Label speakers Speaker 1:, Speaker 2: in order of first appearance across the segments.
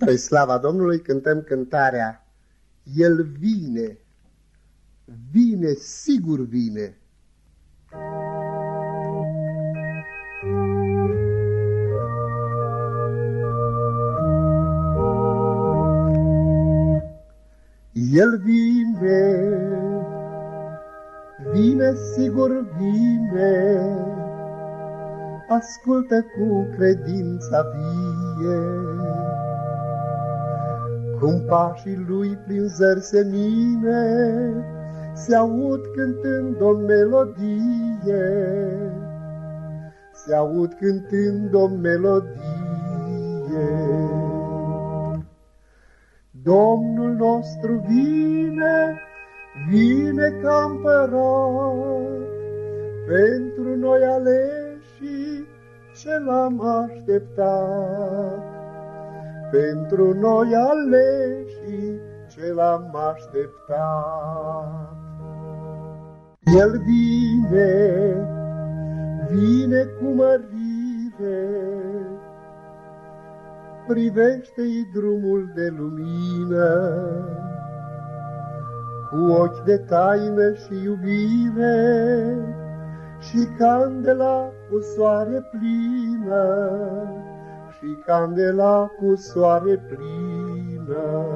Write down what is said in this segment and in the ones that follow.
Speaker 1: Spre slava Domnului cântăm cântarea El vine, vine, sigur vine. El vine, vine, sigur vine, ascultă cu credința vie. Cum pașii lui prin zări semine Se aud cântând o melodie, Se aud cântând o melodie. Domnul nostru vine, vine ca împărat, Pentru noi aleși ce l-am așteptat pentru noi aleși ce l-am așteptat. El vine, vine cu mărire, privește-i drumul de lumină, cu ochi de taină și iubire, și candela cu soare plină și candela cu soare plină.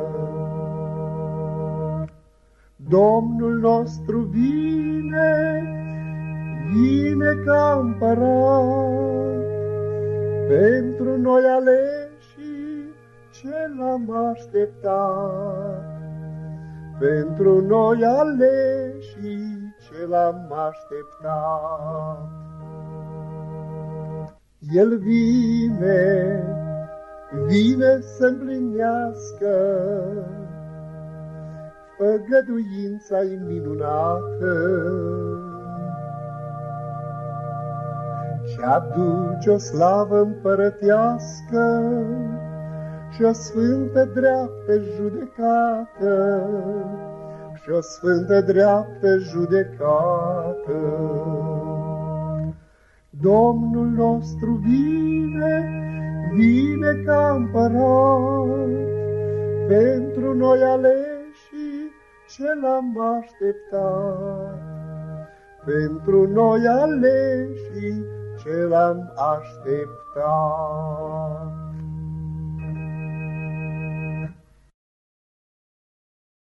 Speaker 1: Domnul nostru vine, vine ca împărat, pentru noi aleși ce l-am așteptat. Pentru noi aleși ce l-am așteptat. El vine, vine să împlinească făgăduința-i minunată și aduce o slavă împărătească și o sfântă dreaptă judecată și o sfântă dreaptă judecată. Domnul nostru vine, vine ca împărat, pentru noi aleși ce l-am așteptat. Pentru noi aleși ce l-am așteptat.